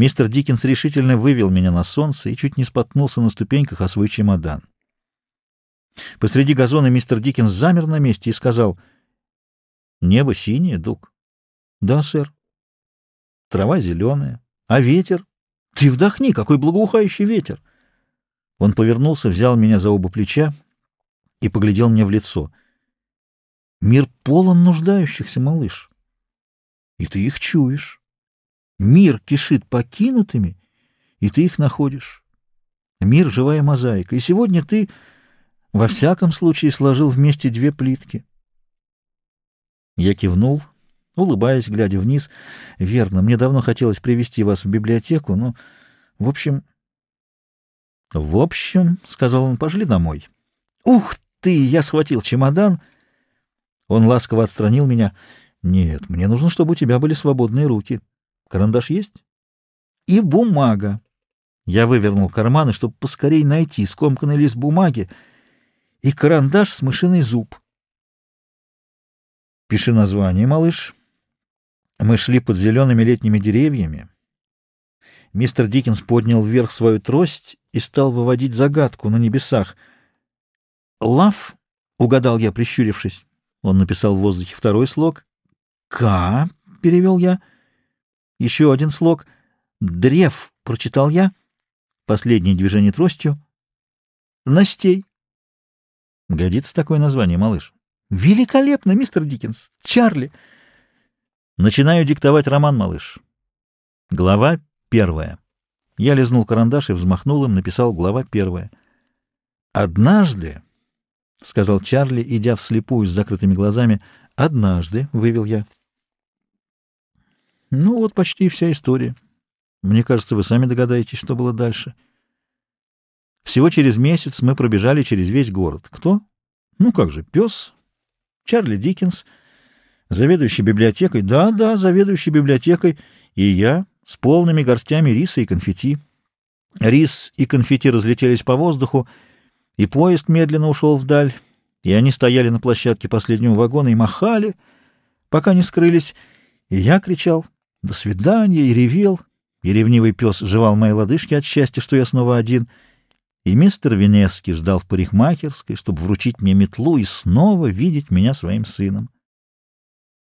Мистер Диккенс решительно вывел меня на солнце и чуть не споткнулся на ступеньках о свой чемодан. Посреди газона мистер Диккенс замер на месте и сказал, «Небо синее, Дук?» «Да, сэр». «Трава зеленая. А ветер? Ты вдохни, какой благоухающий ветер!» Он повернулся, взял меня за оба плеча и поглядел мне в лицо. «Мир полон нуждающихся, малыш, и ты их чуешь. Мир кишит покинутыми, и ты их находишь. Мир — живая мозаика, и сегодня ты, во всяком случае, сложил вместе две плитки». Я кивнул, улыбаясь, глядя вниз. «Верно, мне давно хотелось привести вас в библиотеку, но, в общем...» «В общем, — сказал он, — пошли домой». «Ух ты!» — я схватил чемодан. Он ласково отстранил меня. «Нет, мне нужно, чтобы у тебя были свободные руки. Карандаш есть?» «И бумага». Я вывернул карманы, чтобы поскорее найти скомканный лист бумаги и карандаш с мышиный зуб. «Пиши название, малыш». Мы шли под зелеными летними деревьями. Мистер Диккенс поднял вверх свою трость и стал выводить загадку на небесах. «Лав», — угадал я, прищурившись. Он написал в воздухе второй слог. «К», — перевел я. Еще один слог. «Древ», — прочитал я. Последнее движение тростью. «Настей». Годится такое название, малыш. «Великолепно, мистер Диккенс! Чарли!» Начинаю диктовать роман, малыш. Глава первая. Я лизнул карандаш и взмахнул им, написал глава первая. «Однажды», — сказал Чарли, идя вслепую с закрытыми глазами, — «однажды», — вывел я. Ну вот почти вся история. Мне кажется, вы сами догадаетесь, что было дальше. Всего через месяц мы пробежали через весь город. Кто? Ну как же, пес, Чарли Диккенс, заведующий библиотекой, да-да, заведующий библиотекой, и я с полными горстями риса и конфетти. Рис и конфетти разлетелись по воздуху, и поезд медленно ушел вдаль, и они стояли на площадке последнего вагона и махали, пока не скрылись, и я кричал «До свидания!» и ревел, и ревнивый пес жевал мои лодыжки от счастья, что я снова один — и мистер Венески ждал в парикмахерской, чтобы вручить мне метлу и снова видеть меня своим сыном.